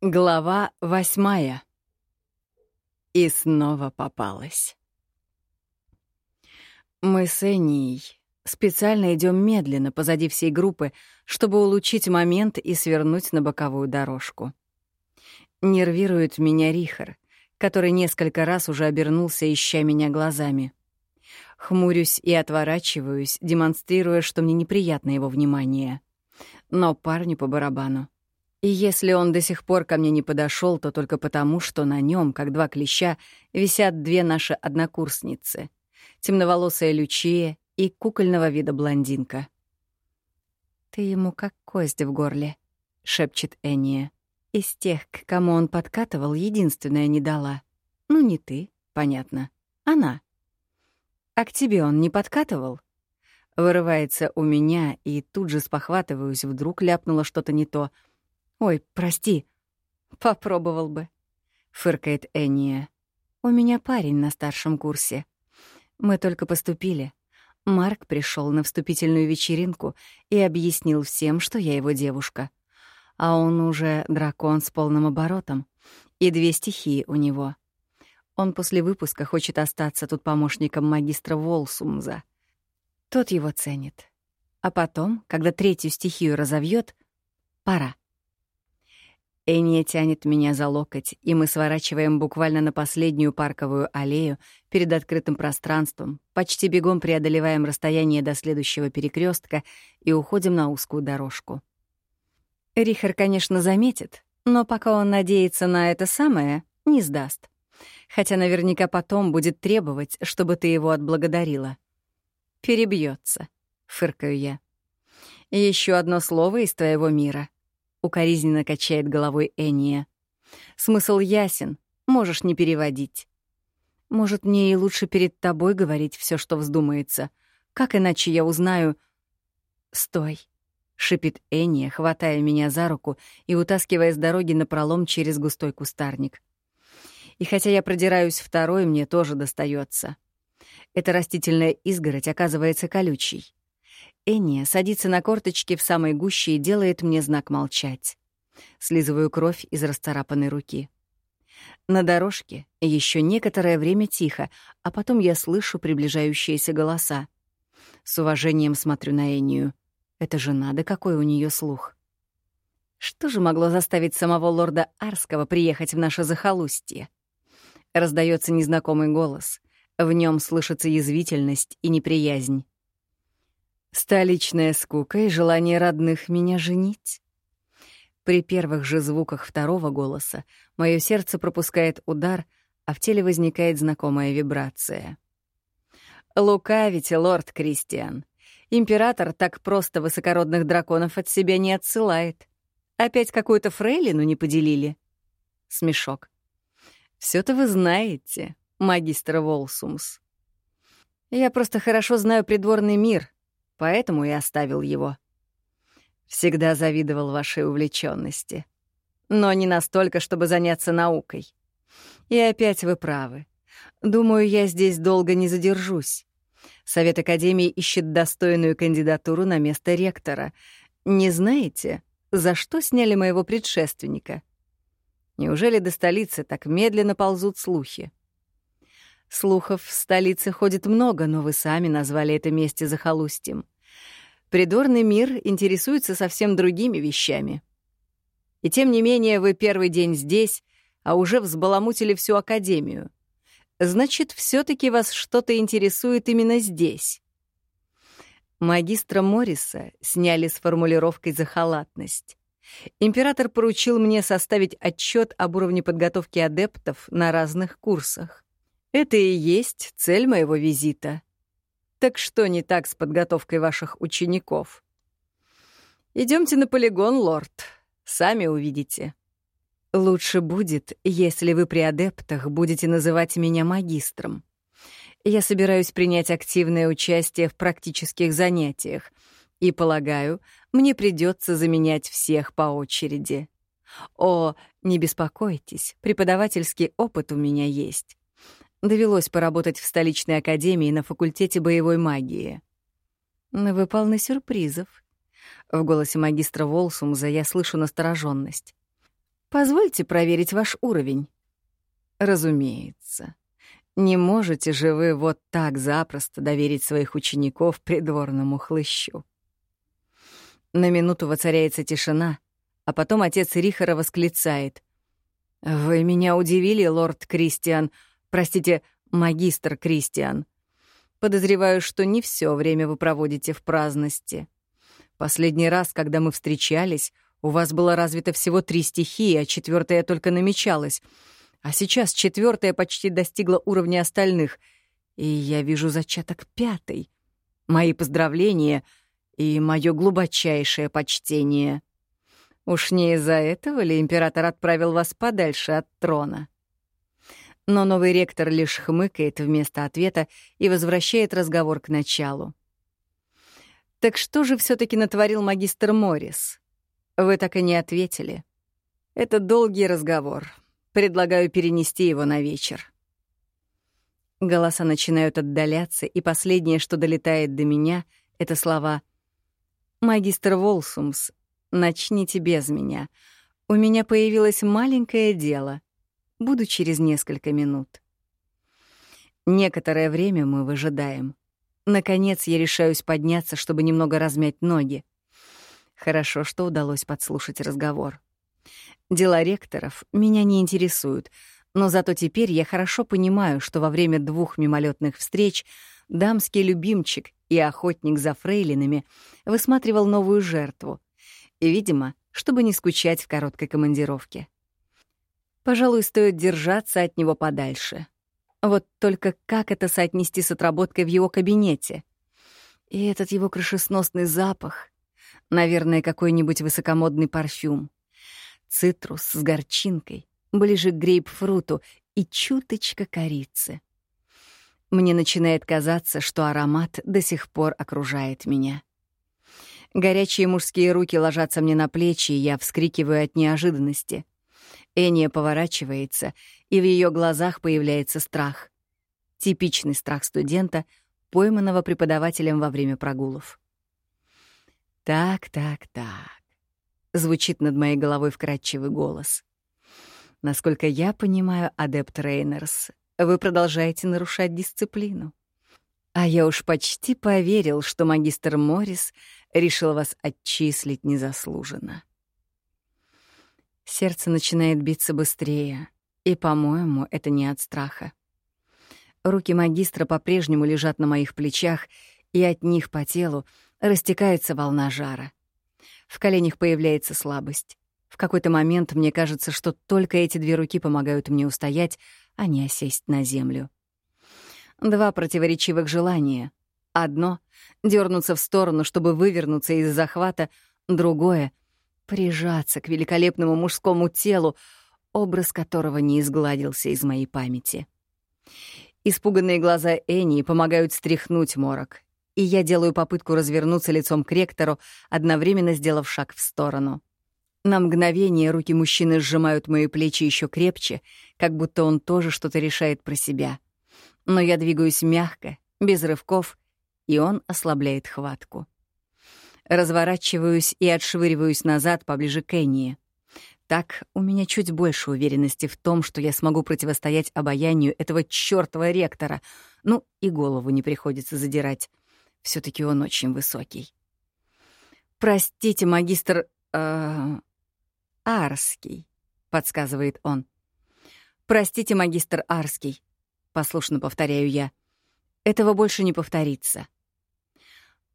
Глава восьмая. И снова попалась. Мы с Эннией специально идем медленно позади всей группы, чтобы улучшить момент и свернуть на боковую дорожку. Нервирует меня Рихар, который несколько раз уже обернулся, ища меня глазами. Хмурюсь и отворачиваюсь, демонстрируя, что мне неприятно его внимание. Но парню по барабану. И если он до сих пор ко мне не подошел, то только потому, что на нем, как два клеща, висят две наши однокурсницы — темноволосая Лючия и кукольного вида блондинка. «Ты ему как кость в горле», — шепчет Энния. «Из тех, к кому он подкатывал, единственная не дала. Ну, не ты, понятно. Она. А к тебе он не подкатывал?» Вырывается у меня, и тут же спохватываюсь, вдруг ляпнула что-то не то — «Ой, прости». «Попробовал бы», — фыркает Энния. «У меня парень на старшем курсе. Мы только поступили. Марк пришел на вступительную вечеринку и объяснил всем, что я его девушка. А он уже дракон с полным оборотом. И две стихии у него. Он после выпуска хочет остаться тут помощником магистра Волсумза. Тот его ценит. А потом, когда третью стихию разовьет, пора. Эния тянет меня за локоть, и мы сворачиваем буквально на последнюю парковую аллею перед открытым пространством, почти бегом преодолеваем расстояние до следующего перекрестка и уходим на узкую дорожку. Рихар, конечно, заметит, но пока он надеется на это самое, не сдаст. Хотя наверняка потом будет требовать, чтобы ты его отблагодарила. Перебьется, фыркаю я. Еще одно слово из твоего мира — укоризненно качает головой Эния. Смысл ясен, можешь не переводить. Может, мне и лучше перед тобой говорить все, что вздумается. Как иначе я узнаю... Стой, шипит Эния, хватая меня за руку и утаскивая с дороги на пролом через густой кустарник. И хотя я продираюсь второй, мне тоже достается. Эта растительная изгородь оказывается колючей. Энния садится на корточки в самой гуще и делает мне знак молчать. Слизываю кровь из расцарапанной руки. На дорожке еще некоторое время тихо, а потом я слышу приближающиеся голоса. С уважением смотрю на Энию. Это же надо, какой у нее слух. Что же могло заставить самого лорда Арского приехать в наше захолустье? Раздается незнакомый голос. В нем слышится язвительность и неприязнь. Столичная скука и желание родных меня женить. При первых же звуках второго голоса мое сердце пропускает удар, а в теле возникает знакомая вибрация. Лукавите, лорд Кристиан. Император так просто высокородных драконов от себя не отсылает. Опять какую-то фрейлину не поделили? Смешок. все то вы знаете, магистр Волсумс. Я просто хорошо знаю придворный мир, поэтому и оставил его. Всегда завидовал вашей увлеченности, но не настолько, чтобы заняться наукой. И опять вы правы. Думаю, я здесь долго не задержусь. Совет Академии ищет достойную кандидатуру на место ректора. Не знаете, за что сняли моего предшественника? Неужели до столицы так медленно ползут слухи? Слухов в столице ходит много, но вы сами назвали это месте захолустьем. Придорный мир интересуется совсем другими вещами. И тем не менее вы первый день здесь, а уже взбаламутили всю Академию. Значит, все таки вас что-то интересует именно здесь. Магистра Морриса сняли с формулировкой за халатность. Император поручил мне составить отчет об уровне подготовки адептов на разных курсах. Это и есть цель моего визита. Так что не так с подготовкой ваших учеников? Идемте на полигон, лорд. Сами увидите. Лучше будет, если вы при адептах будете называть меня магистром. Я собираюсь принять активное участие в практических занятиях, и, полагаю, мне придется заменять всех по очереди. О, не беспокойтесь, преподавательский опыт у меня есть. Довелось поработать в столичной академии на факультете боевой магии. Вы полны сюрпризов. В голосе магистра Волсумза я слышу настороженность. Позвольте проверить ваш уровень. Разумеется. Не можете же вы вот так запросто доверить своих учеников придворному хлыщу. На минуту воцаряется тишина, а потом отец Рихара восклицает. «Вы меня удивили, лорд Кристиан, простите, магистр Кристиан. Подозреваю, что не все время вы проводите в праздности. Последний раз, когда мы встречались, у вас было развито всего три стихии, а четвертая только намечалась. А сейчас четвертая почти достигла уровня остальных, и я вижу зачаток пятой. Мои поздравления и мое глубочайшее почтение. Уж не из-за этого ли император отправил вас подальше от трона? Но новый ректор лишь хмыкает вместо ответа и возвращает разговор к началу. Так что же все таки натворил магистр Моррис? Вы так и не ответили. Это долгий разговор. Предлагаю перенести его на вечер. Голоса начинают отдаляться, и последнее, что долетает до меня, — это слова «Магистр Волсумс, начните без меня. У меня появилось маленькое дело. Буду через несколько минут». Некоторое время мы выжидаем. Наконец я решаюсь подняться, чтобы немного размять ноги. Хорошо, что удалось подслушать разговор. Дела ректоров меня не интересуют, но зато теперь я хорошо понимаю, что во время двух мимолетных встреч дамский любимчик и охотник за фрейлинами высматривал новую жертву. И, видимо, чтобы не скучать в короткой командировке. Пожалуй, стоит держаться от него подальше. Вот только как это соотнести с отработкой в его кабинете? И этот его крышесносный запах. Наверное, какой-нибудь высокомодный парфюм. Цитрус с горчинкой, ближе к грейпфруту и чуточка корицы. Мне начинает казаться, что аромат до сих пор окружает меня. Горячие мужские руки ложатся мне на плечи, и я вскрикиваю от неожиданности. Эния поворачивается, и в ее глазах появляется страх. Типичный страх студента, пойманного преподавателем во время прогулов. «Так, так, так», — звучит над моей головой вкрадчивый голос. «Насколько я понимаю, адепт Рейнерс, вы продолжаете нарушать дисциплину. А я уж почти поверил, что магистр Моррис решил вас отчислить незаслуженно». Сердце начинает биться быстрее, и, по-моему, это не от страха. Руки магистра по-прежнему лежат на моих плечах, и от них по телу растекается волна жара. В коленях появляется слабость. В какой-то момент мне кажется, что только эти две руки помогают мне устоять, а не осесть на землю. Два противоречивых желания. Одно — дернуться в сторону, чтобы вывернуться из захвата, другое — прижаться к великолепному мужскому телу, образ которого не изгладился из моей памяти. Испуганные глаза Энни помогают стряхнуть морок, и я делаю попытку развернуться лицом к ректору, одновременно сделав шаг в сторону. На мгновение руки мужчины сжимают мои плечи еще крепче, как будто он тоже что-то решает про себя. Но я двигаюсь мягко, без рывков, и он ослабляет хватку. Разворачиваюсь и отшвыриваюсь назад поближе к Энни. Так у меня чуть больше уверенности в том, что я смогу противостоять обаянию этого чёртова ректора. Ну, и голову не приходится задирать все таки он очень высокий. «Простите, магистр... Э, Арский», — подсказывает он. «Простите, магистр Арский», — послушно повторяю я. «Этого больше не повторится».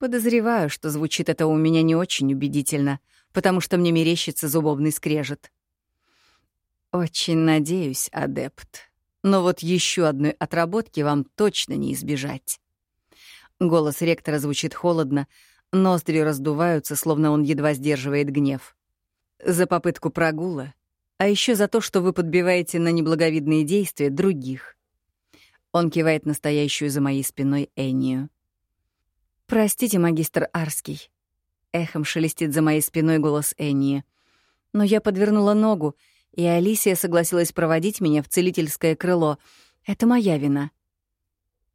Подозреваю, что звучит это у меня не очень убедительно, потому что мне мерещится зубовный скрежет. «Очень надеюсь, адепт. Но вот еще одной отработки вам точно не избежать». Голос ректора звучит холодно, ноздри раздуваются, словно он едва сдерживает гнев. За попытку прогула, а еще за то, что вы подбиваете на неблаговидные действия других. Он кивает настоящую за моей спиной Эннию. «Простите, магистр Арский», — эхом шелестит за моей спиной голос Эннии. «Но я подвернула ногу, и Алисия согласилась проводить меня в целительское крыло. Это моя вина».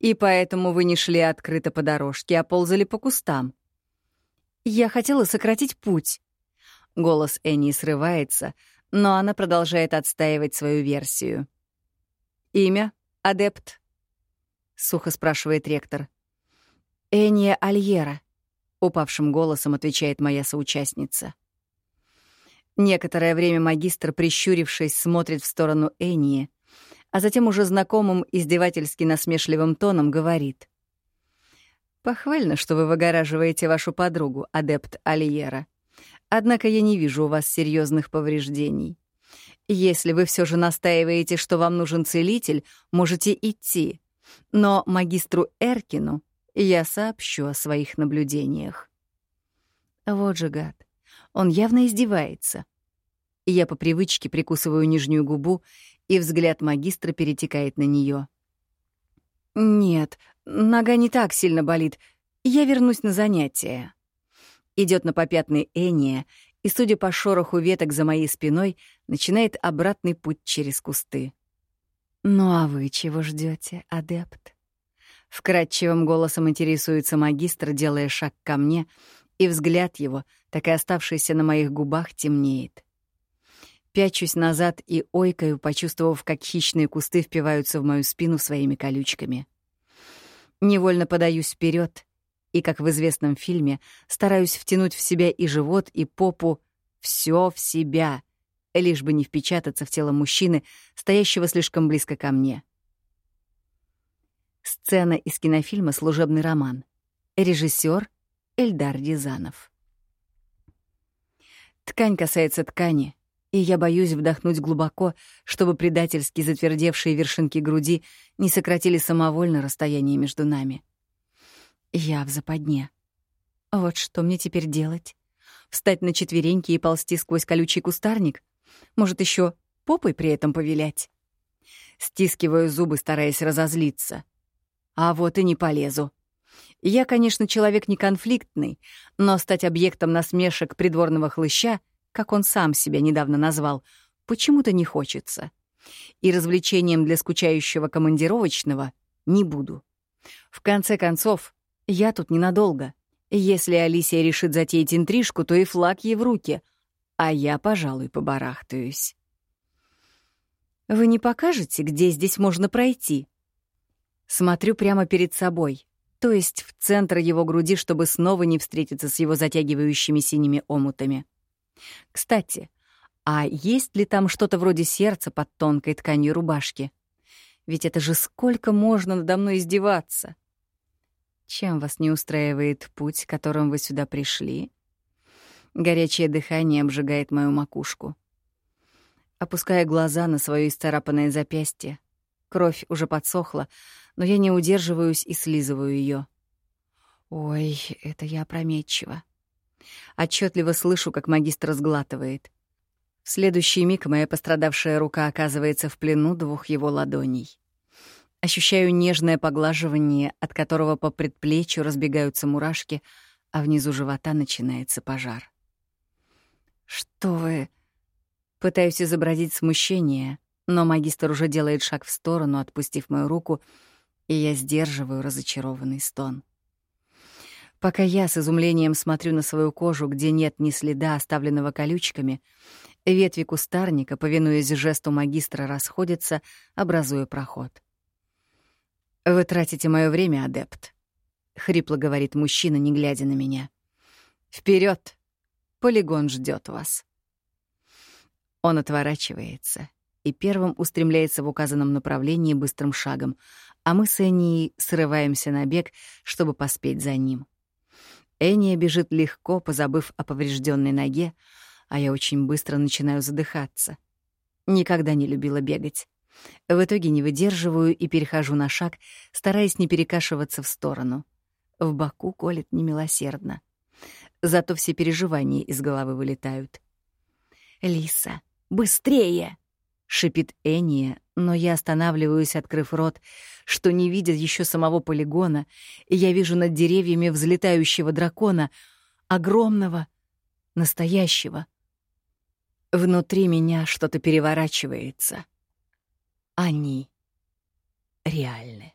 И поэтому вы не шли открыто по дорожке, а ползали по кустам. Я хотела сократить путь. Голос Энни срывается, но она продолжает отстаивать свою версию. «Имя? Адепт?» — сухо спрашивает ректор. «Эния Альера», — упавшим голосом отвечает моя соучастница. Некоторое время магистр, прищурившись, смотрит в сторону Энии, а затем уже знакомым издевательски насмешливым тоном говорит. «Похвально, что вы выгораживаете вашу подругу, адепт Альера. Однако я не вижу у вас серьезных повреждений. Если вы все же настаиваете, что вам нужен целитель, можете идти. Но магистру Эркину я сообщу о своих наблюдениях». Вот же гад. Он явно издевается. Я по привычке прикусываю нижнюю губу, и взгляд магистра перетекает на нее. «Нет, нога не так сильно болит. Я вернусь на занятия». Идет на попятный Эния, и, судя по шороху веток за моей спиной, начинает обратный путь через кусты. «Ну а вы чего ждете, адепт?» Вкрадчивым голосом интересуется магистр, делая шаг ко мне, и взгляд его, так и оставшийся на моих губах, темнеет. Пячусь назад и ойкаю, почувствовав, как хищные кусты впиваются в мою спину своими колючками. Невольно подаюсь вперед и, как в известном фильме, стараюсь втянуть в себя и живот, и попу, все в себя, лишь бы не впечататься в тело мужчины, стоящего слишком близко ко мне. Сцена из кинофильма «Служебный роман». Режиссер Эльдар Рязанов. Ткань касается ткани — и я боюсь вдохнуть глубоко, чтобы предательски затвердевшие вершинки груди не сократили самовольно расстояние между нами. Я в западне. Вот что мне теперь делать? Встать на четвереньки и ползти сквозь колючий кустарник? Может, еще попой при этом повилять? Стискиваю зубы, стараясь разозлиться. А вот и не полезу. Я, конечно, человек не конфликтный, но стать объектом насмешек придворного хлыща — как он сам себя недавно назвал, почему-то не хочется. И развлечением для скучающего командировочного не буду. В конце концов, я тут ненадолго. Если Алисия решит затеять интрижку, то и флаг ей в руки, а я, пожалуй, побарахтаюсь. «Вы не покажете, где здесь можно пройти?» Смотрю прямо перед собой, то есть в центр его груди, чтобы снова не встретиться с его затягивающими синими омутами. Кстати, а есть ли там что-то вроде сердца под тонкой тканью рубашки? Ведь это же сколько можно надо мной издеваться? Чем вас не устраивает путь, которым вы сюда пришли? Горячее дыхание обжигает мою макушку. Опуская глаза на свое исцарапанное запястье, кровь уже подсохла, но я не удерживаюсь и слизываю ее. Ой, это я опрометчиво. Отчетливо слышу, как магистр сглатывает. В следующий миг моя пострадавшая рука оказывается в плену двух его ладоней. Ощущаю нежное поглаживание, от которого по предплечью разбегаются мурашки, а внизу живота начинается пожар. «Что вы...» Пытаюсь изобразить смущение, но магистр уже делает шаг в сторону, отпустив мою руку, и я сдерживаю разочарованный стон. Пока я с изумлением смотрю на свою кожу, где нет ни следа, оставленного колючками, ветви кустарника, повинуясь жесту магистра, расходятся, образуя проход. «Вы тратите мое время, адепт», — хрипло говорит мужчина, не глядя на меня. Вперед! Полигон ждет вас». Он отворачивается и первым устремляется в указанном направлении быстрым шагом, а мы с Эннией срываемся на бег, чтобы поспеть за ним. Эния бежит легко, позабыв о поврежденной ноге, а я очень быстро начинаю задыхаться. Никогда не любила бегать. В итоге не выдерживаю и перехожу на шаг, стараясь не перекашиваться в сторону. В боку колет немилосердно. Зато все переживания из головы вылетают. «Лиса, быстрее!» — шипит Эния, но я останавливаюсь, открыв рот, что не видя еще самого полигона, и я вижу над деревьями взлетающего дракона, огромного, настоящего. Внутри меня что-то переворачивается. Они реальны.